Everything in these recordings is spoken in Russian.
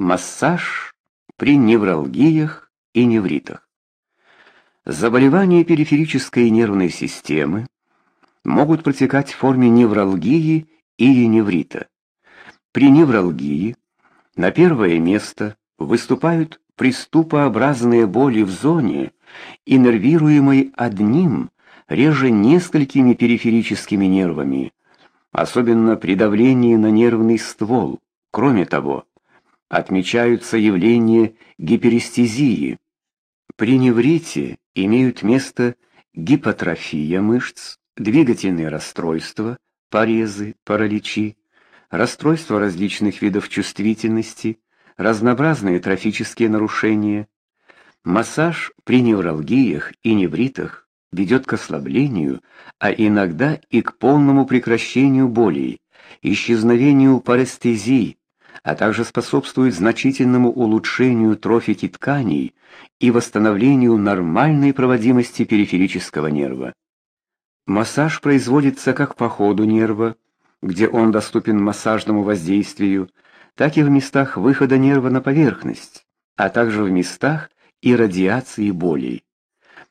Массаж при невралгиях и невритах. Заболевания периферической нервной системы могут протекать в форме невралгии или неврита. При невралгии на первое место выступают приступообразные боли в зоне, иннервируемой одним, реже несколькими периферическими нервами, особенно при давлении на нервный ствол. Кроме того, отмечаются явления гиперестезии. При неврите имеют место гипотрофия мышц, двигательные расстройства, порезы, параличи, расстройства различных видов чувствительности, разнообразные трофические нарушения. Массаж при невралгиях и невритах ведет к ослаблению, а иногда и к полному прекращению болей, исчезновению парестезии, а также способствует значительному улучшению трофики тканей и восстановлению нормальной проводимости периферического нерва. Массаж производится как по ходу нерва, где он доступен массажному воздействию, так и в местах выхода нерва на поверхность, а также в местах иррадиации болей.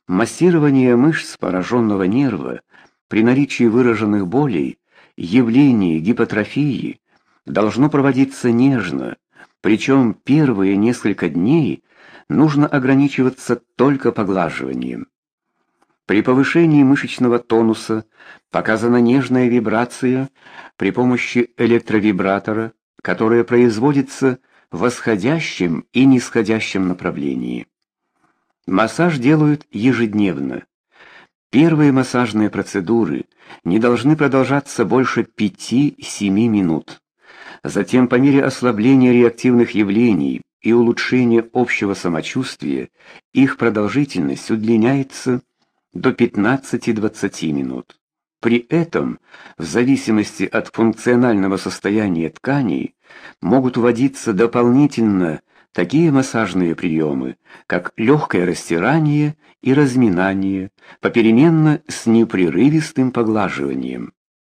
Массирование мышц пораженного нерва при наличии выраженных болей, явлений гипотрофии должно проводиться нежно, причем первые несколько дней нужно ограничиваться только поглаживанием. При повышении мышечного тонуса показана нежная вибрация при помощи электровибратора, которая производится в восходящем и нисходящем направлении. Массаж делают ежедневно. Первые массажные процедуры не должны продолжаться больше 5-7 минут. Затем, по мере ослабления реактивных явлений и улучшения общего самочувствия, их продолжительность удлиняется до 15-20 минут. При этом, в зависимости от функционального состояния тканей, могут вводиться дополнительно такие массажные приемы, как легкое растирание и разминание, попеременно с непрерывистым поглаживанием.